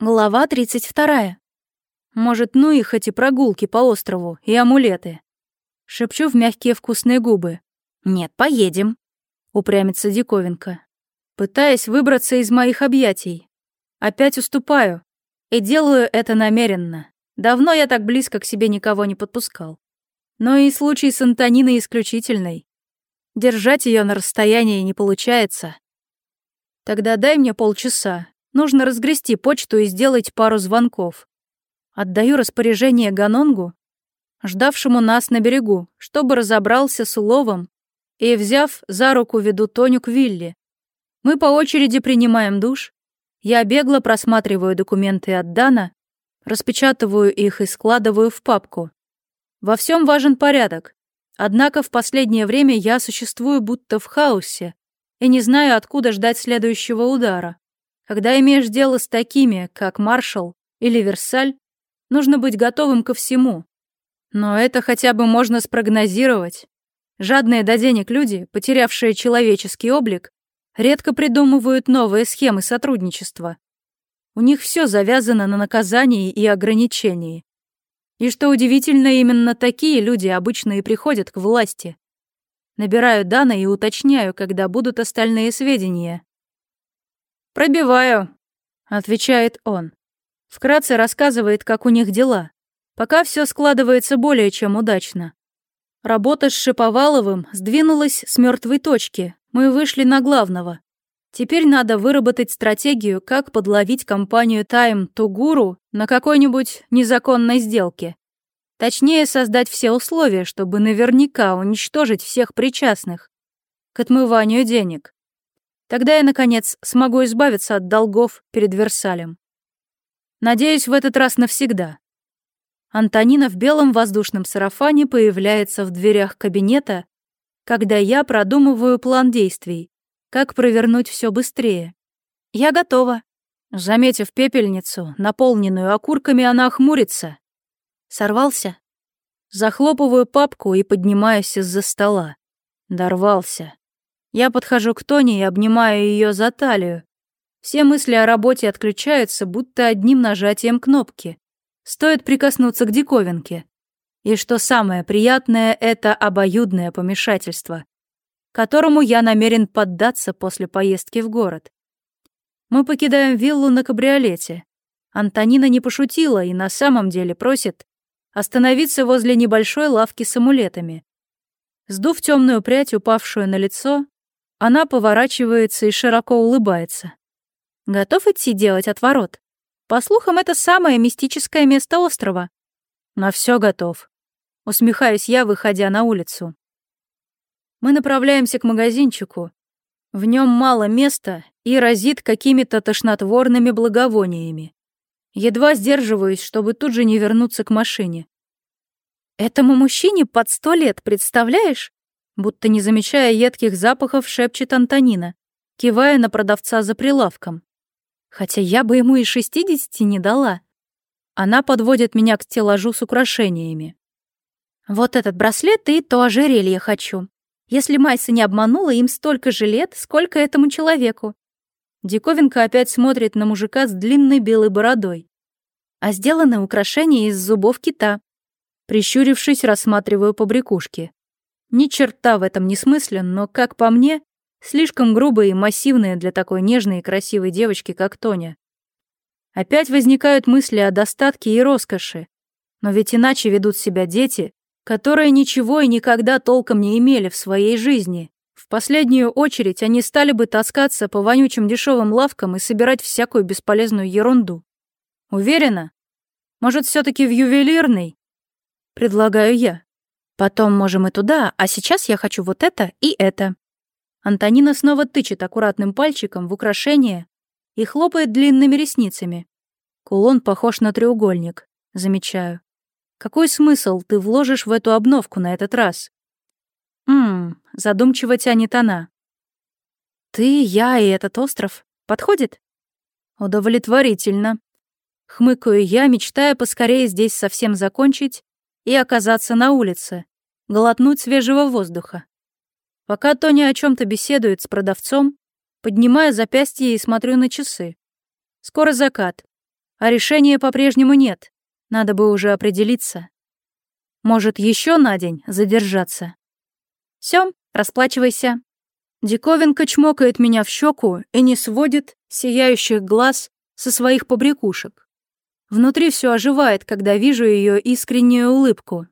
Глава 32. Может, ну их эти прогулки по острову и амулеты. Шепчу в мягкие вкусные губы. «Нет, поедем», — упрямится диковинка, пытаясь выбраться из моих объятий. Опять уступаю. И делаю это намеренно. Давно я так близко к себе никого не подпускал. Но и случай с Антониной исключительный. Держать ее на расстоянии не получается. Тогда дай мне полчаса, Нужно разгрести почту и сделать пару звонков. Отдаю распоряжение Ганонгу, ждавшему нас на берегу, чтобы разобрался с уловом, и, взяв за руку, веду Тоню к Вилли. Мы по очереди принимаем душ. Я бегло просматриваю документы от Дана, распечатываю их и складываю в папку. Во всем важен порядок. Однако в последнее время я существую будто в хаосе и не знаю, откуда ждать следующего удара. Когда имеешь дело с такими, как Маршал или Версаль, нужно быть готовым ко всему. Но это хотя бы можно спрогнозировать. Жадные до денег люди, потерявшие человеческий облик, редко придумывают новые схемы сотрудничества. У них все завязано на наказании и ограничении. И что удивительно, именно такие люди обычно и приходят к власти. Набираю данные и уточняю, когда будут остальные сведения. «Пробиваю», — отвечает он. Вкратце рассказывает, как у них дела. Пока все складывается более чем удачно. Работа с Шиповаловым сдвинулась с мертвой точки. Мы вышли на главного. Теперь надо выработать стратегию, как подловить компанию Time Тугуру на какой-нибудь незаконной сделке. Точнее, создать все условия, чтобы наверняка уничтожить всех причастных к отмыванию денег. Тогда я, наконец, смогу избавиться от долгов перед Версалем. Надеюсь, в этот раз навсегда. Антонина в белом воздушном сарафане появляется в дверях кабинета, когда я продумываю план действий, как провернуть все быстрее. Я готова. Заметив пепельницу, наполненную окурками, она хмурится. Сорвался? Захлопываю папку и поднимаюсь из-за стола. Дорвался. Я подхожу к Тони и обнимаю ее за талию. Все мысли о работе отключаются, будто одним нажатием кнопки. Стоит прикоснуться к диковинке. И что самое приятное, это обоюдное помешательство, которому я намерен поддаться после поездки в город. Мы покидаем виллу на кабриолете. Антонина не пошутила и на самом деле просит остановиться возле небольшой лавки с амулетами. Сдув темную прядь, упавшую на лицо, она поворачивается и широко улыбается. Готов идти делать отворот? По слухам, это самое мистическое место острова. На все готов. Усмехаюсь я, выходя на улицу. Мы направляемся к магазинчику. В нем мало места и разит какими-то тошнотворными благовониями. Едва сдерживаюсь, чтобы тут же не вернуться к машине. Этому мужчине под сто лет, представляешь? будто не замечая едких запахов, шепчет Антонина, кивая на продавца за прилавком. Хотя я бы ему и шестидесяти не дала. Она подводит меня к стеллажу с украшениями. Вот этот браслет и то ожерелье хочу. Если Майса не обманула, им столько же лет, сколько этому человеку. Диковинка опять смотрит на мужика с длинной белой бородой. А сделаны украшения из зубов кита. Прищурившись, рассматриваю побрякушки. Ни черта в этом не смыслен, но, как по мне, слишком грубые и массивные для такой нежной и красивой девочки, как Тоня. Опять возникают мысли о достатке и роскоши. Но ведь иначе ведут себя дети, которые ничего и никогда толком не имели в своей жизни. В последнюю очередь они стали бы таскаться по вонючим дешевым лавкам и собирать всякую бесполезную ерунду. Уверена? Может, все таки в ювелирный? Предлагаю я. Потом можем и туда, а сейчас я хочу вот это и это». Антонина снова тычет аккуратным пальчиком в украшение и хлопает длинными ресницами. Кулон похож на треугольник, замечаю. Какой смысл ты вложишь в эту обновку на этот раз? Ммм, задумчиво тянет она. Ты, я и этот остров. Подходит? Удовлетворительно. Хмыкаю я, мечтая поскорее здесь совсем закончить и оказаться на улице, глотнуть свежего воздуха. Пока Тони о чем то беседует с продавцом, поднимаю запястье и смотрю на часы. Скоро закат, а решения по-прежнему нет, надо бы уже определиться. Может, еще на день задержаться. Все, расплачивайся. Диковинка чмокает меня в щеку и не сводит сияющих глаз со своих побрякушек. Внутри все оживает, когда вижу ее искреннюю улыбку.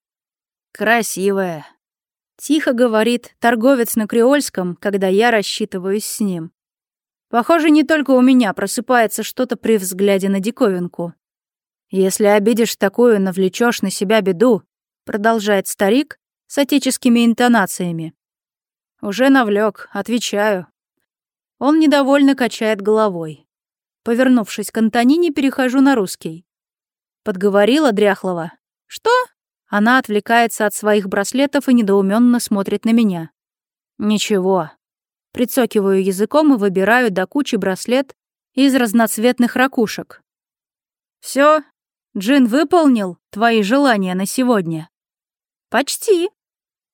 «Красивая», — тихо говорит торговец на Креольском, когда я рассчитываюсь с ним. Похоже, не только у меня просыпается что-то при взгляде на диковинку. «Если обидишь такую, навлечешь на себя беду», — продолжает старик с отеческими интонациями. «Уже навлек, отвечаю». Он недовольно качает головой. Повернувшись к Антонине, перехожу на русский. Подговорила Дряхлова. «Что?» Она отвлекается от своих браслетов и недоуменно смотрит на меня. «Ничего». Прицокиваю языком и выбираю до кучи браслет из разноцветных ракушек. Все, Джин выполнил твои желания на сегодня». «Почти».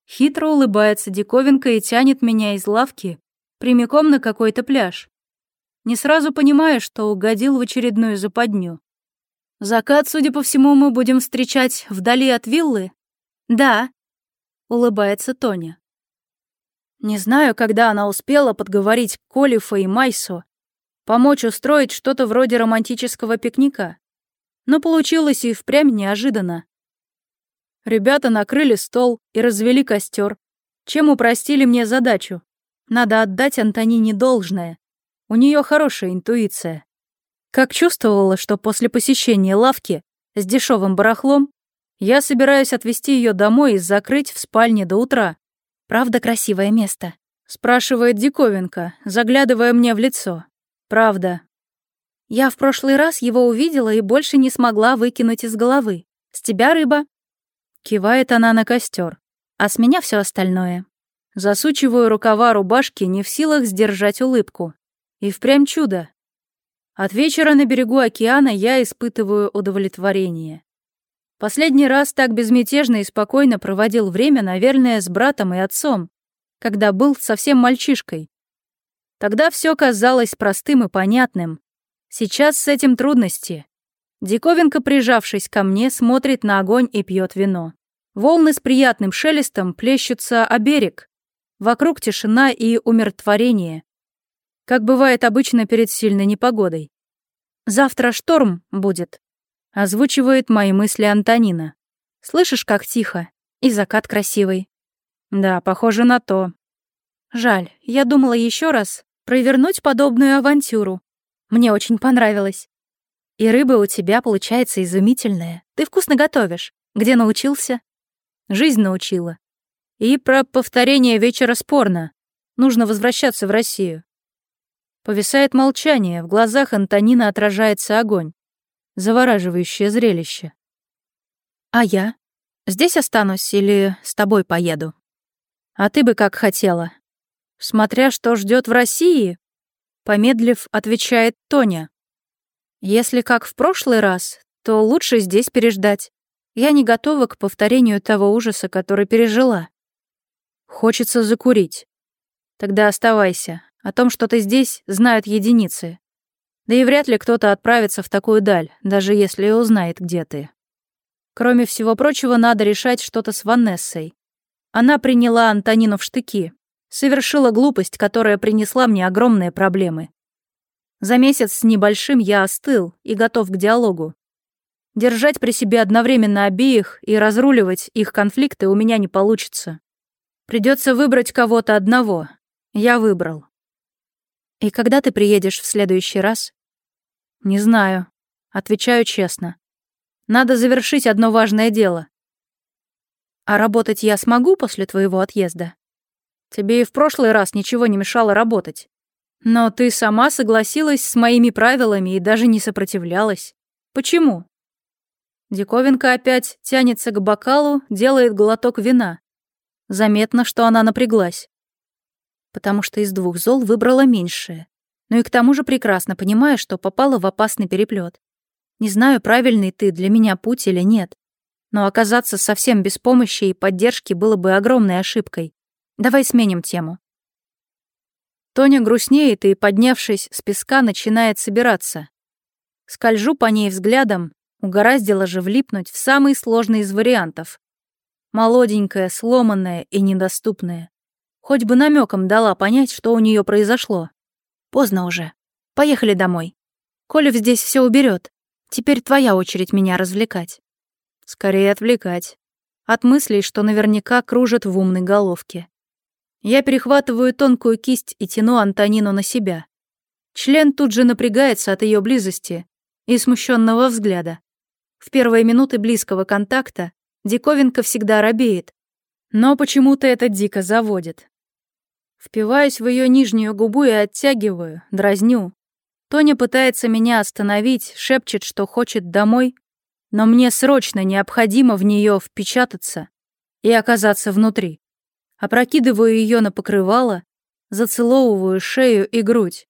Хитро улыбается диковинка и тянет меня из лавки прямиком на какой-то пляж. Не сразу понимаю, что угодил в очередную западню. Закат, судя по всему, мы будем встречать вдали от виллы? Да, улыбается Тоня. Не знаю, когда она успела подговорить Колифа и Майсу помочь устроить что-то вроде романтического пикника, но получилось и впрямь неожиданно. Ребята накрыли стол и развели костер, чем упростили мне задачу. Надо отдать Антонине должное. У нее хорошая интуиция. Как чувствовала, что после посещения лавки с дешевым барахлом я собираюсь отвезти ее домой и закрыть в спальне до утра. Правда, красивое место? Спрашивает диковинка, заглядывая мне в лицо. Правда. Я в прошлый раз его увидела и больше не смогла выкинуть из головы. С тебя рыба. Кивает она на костер, а с меня все остальное. Засучиваю рукава рубашки, не в силах сдержать улыбку. И впрямь чудо. От вечера на берегу океана я испытываю удовлетворение. Последний раз так безмятежно и спокойно проводил время, наверное, с братом и отцом, когда был совсем мальчишкой. Тогда все казалось простым и понятным. Сейчас с этим трудности. Диковинка, прижавшись ко мне, смотрит на огонь и пьет вино. Волны с приятным шелестом плещутся о берег. Вокруг тишина и умиротворение как бывает обычно перед сильной непогодой. «Завтра шторм будет», — озвучивает мои мысли Антонина. «Слышишь, как тихо? И закат красивый». «Да, похоже на то». «Жаль, я думала еще раз провернуть подобную авантюру. Мне очень понравилось. И рыба у тебя получается изумительная. Ты вкусно готовишь. Где научился?» «Жизнь научила». «И про повторение вечера спорно. Нужно возвращаться в Россию. Повисает молчание, в глазах Антонина отражается огонь. Завораживающее зрелище. «А я? Здесь останусь или с тобой поеду?» «А ты бы как хотела?» «Смотря что ждет в России», — помедлив, отвечает Тоня. «Если как в прошлый раз, то лучше здесь переждать. Я не готова к повторению того ужаса, который пережила. Хочется закурить. Тогда оставайся, о том, что ты здесь, знают единицы. Да и вряд ли кто-то отправится в такую даль, даже если и узнает, где ты. Кроме всего прочего, надо решать что-то с Ванессой. Она приняла Антонину в штыки, совершила глупость, которая принесла мне огромные проблемы. За месяц с небольшим я остыл и готов к диалогу. Держать при себе одновременно обеих и разруливать их конфликты у меня не получится. Придется выбрать кого-то одного. Я выбрал. «И когда ты приедешь в следующий раз?» «Не знаю», — отвечаю честно. «Надо завершить одно важное дело». «А работать я смогу после твоего отъезда?» «Тебе и в прошлый раз ничего не мешало работать. Но ты сама согласилась с моими правилами и даже не сопротивлялась. Почему?» Диковинка опять тянется к бокалу, делает глоток вина. Заметно, что она напряглась потому что из двух зол выбрала меньшее. Но и к тому же прекрасно понимаю, что попала в опасный переплет. Не знаю, правильный ты для меня путь или нет, но оказаться совсем без помощи и поддержки было бы огромной ошибкой. Давай сменим тему. Тоня грустнеет и, поднявшись с песка, начинает собираться. Скольжу по ней взглядом, угораздило же влипнуть в самый сложный из вариантов. Молоденькая, сломанная и недоступная. Хоть бы намеком дала понять, что у нее произошло. Поздно уже. Поехали домой. Колев здесь все уберет. Теперь твоя очередь меня развлекать. Скорее отвлекать. От мыслей, что наверняка кружат в умной головке. Я перехватываю тонкую кисть и тяну Антонину на себя. Член тут же напрягается от ее близости и смущенного взгляда. В первые минуты близкого контакта диковинка всегда робеет, но почему-то это дико заводит. Впиваюсь в ее нижнюю губу и оттягиваю, дразню. Тоня пытается меня остановить, шепчет, что хочет домой, но мне срочно необходимо в нее впечататься и оказаться внутри. Опрокидываю ее на покрывало, зацеловываю шею и грудь.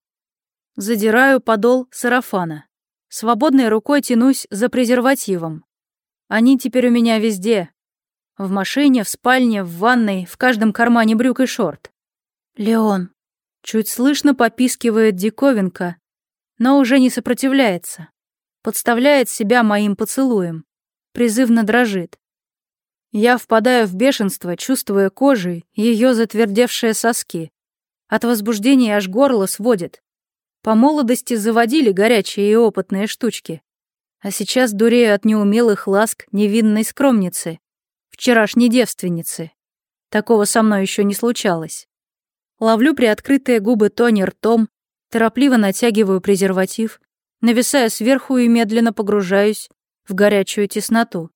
Задираю подол сарафана. Свободной рукой тянусь за презервативом. Они теперь у меня везде. В машине, в спальне, в ванной, в каждом кармане брюк и шорт. «Леон!» Чуть слышно попискивает диковинка, но уже не сопротивляется. Подставляет себя моим поцелуем. Призывно дрожит. Я впадаю в бешенство, чувствуя кожей ее затвердевшие соски. От возбуждения аж горло сводит. По молодости заводили горячие и опытные штучки. А сейчас дурею от неумелых ласк невинной скромницы, вчерашней девственницы. Такого со мной еще не случалось. Ловлю приоткрытые губы Тони ртом, торопливо натягиваю презерватив, нависая сверху и медленно погружаюсь в горячую тесноту.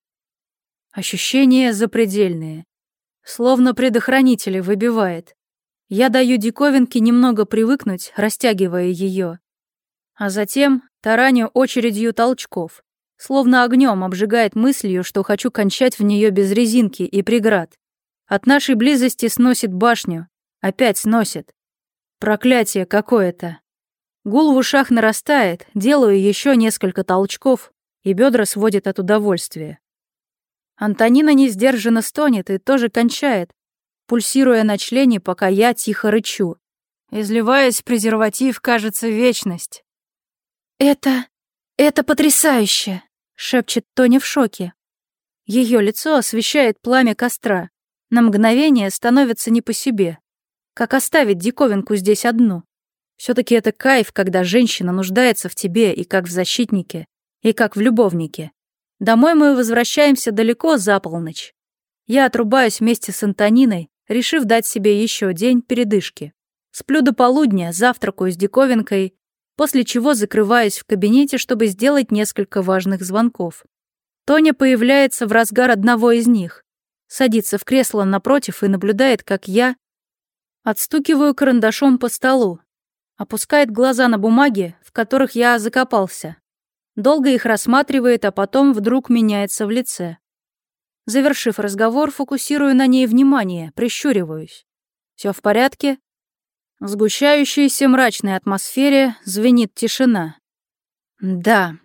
Ощущения запредельные. Словно предохранители выбивает. Я даю диковинке немного привыкнуть, растягивая ее. А затем тараню очередью толчков. Словно огнем обжигает мыслью, что хочу кончать в нее без резинки и преград. От нашей близости сносит башню, Опять сносит. Проклятие какое-то. Гул в ушах нарастает, делаю еще несколько толчков, и бедра сводит от удовольствия. Антонина не сдержанно стонет и тоже кончает, пульсируя на члене, пока я тихо рычу. Изливаясь в презерватив, кажется, вечность. «Это... это потрясающе!» — шепчет Тоня в шоке. Ее лицо освещает пламя костра. На мгновение становится не по себе. Как оставить диковинку здесь одну? Все-таки это кайф, когда женщина нуждается в тебе и как в защитнике, и как в любовнике. Домой мы возвращаемся далеко за полночь. Я отрубаюсь вместе с Антониной, решив дать себе еще день передышки. Сплю до полудня, завтракаю с диковинкой, после чего закрываюсь в кабинете, чтобы сделать несколько важных звонков. Тоня появляется в разгар одного из них, садится в кресло напротив и наблюдает, как я Отстукиваю карандашом по столу. Опускает глаза на бумаги, в которых я закопался. Долго их рассматривает, а потом вдруг меняется в лице. Завершив разговор, фокусирую на ней внимание, прищуриваюсь. Все в порядке? В сгущающейся мрачной атмосфере звенит тишина. Да.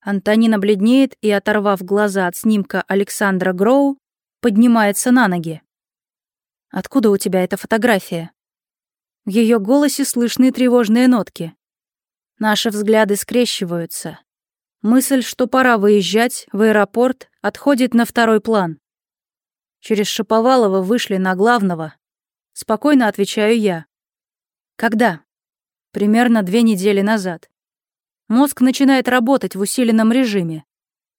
Антонина бледнеет и, оторвав глаза от снимка Александра Гроу, поднимается на ноги. Откуда у тебя эта фотография?» В ее голосе слышны тревожные нотки. Наши взгляды скрещиваются. Мысль, что пора выезжать в аэропорт, отходит на второй план. Через Шаповалова вышли на главного. Спокойно отвечаю я. Когда? Примерно две недели назад. Мозг начинает работать в усиленном режиме.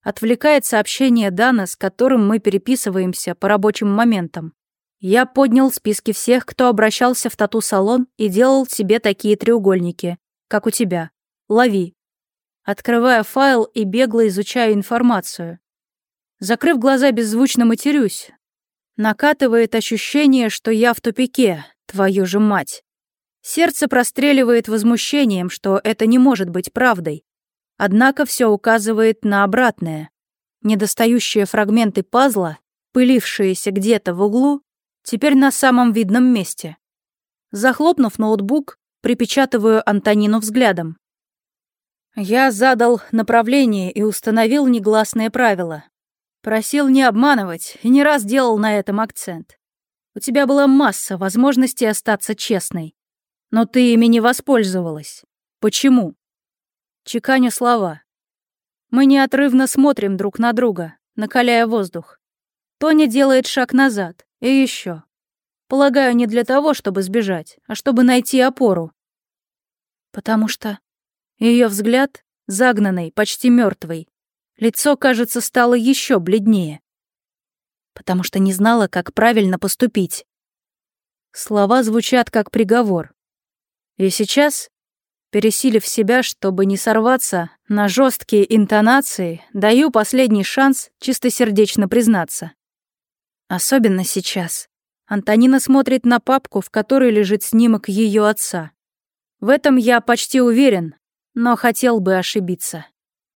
Отвлекает сообщение Дана, с которым мы переписываемся по рабочим моментам. Я поднял списки всех, кто обращался в тату-салон и делал себе такие треугольники, как у тебя. Лови. Открывая файл и бегло изучая информацию. Закрыв глаза, беззвучно матерюсь. Накатывает ощущение, что я в тупике, твою же мать. Сердце простреливает возмущением, что это не может быть правдой. Однако все указывает на обратное. Недостающие фрагменты пазла, пылившиеся где-то в углу, Теперь на самом видном месте. Захлопнув ноутбук, припечатываю Антонину взглядом. Я задал направление и установил негласное правило. Просил не обманывать и не раз делал на этом акцент. У тебя была масса возможностей остаться честной. Но ты ими не воспользовалась. Почему? Чеканю слова. Мы неотрывно смотрим друг на друга, накаляя воздух. Тоня делает шаг назад. И еще. Полагаю, не для того, чтобы сбежать, а чтобы найти опору. Потому что ее взгляд загнанный, почти мертвый. Лицо, кажется, стало еще бледнее. Потому что не знала, как правильно поступить. Слова звучат как приговор. И сейчас, пересилив себя, чтобы не сорваться на жесткие интонации, даю последний шанс чистосердечно признаться. Особенно сейчас. Антонина смотрит на папку, в которой лежит снимок ее отца. В этом я почти уверен, но хотел бы ошибиться.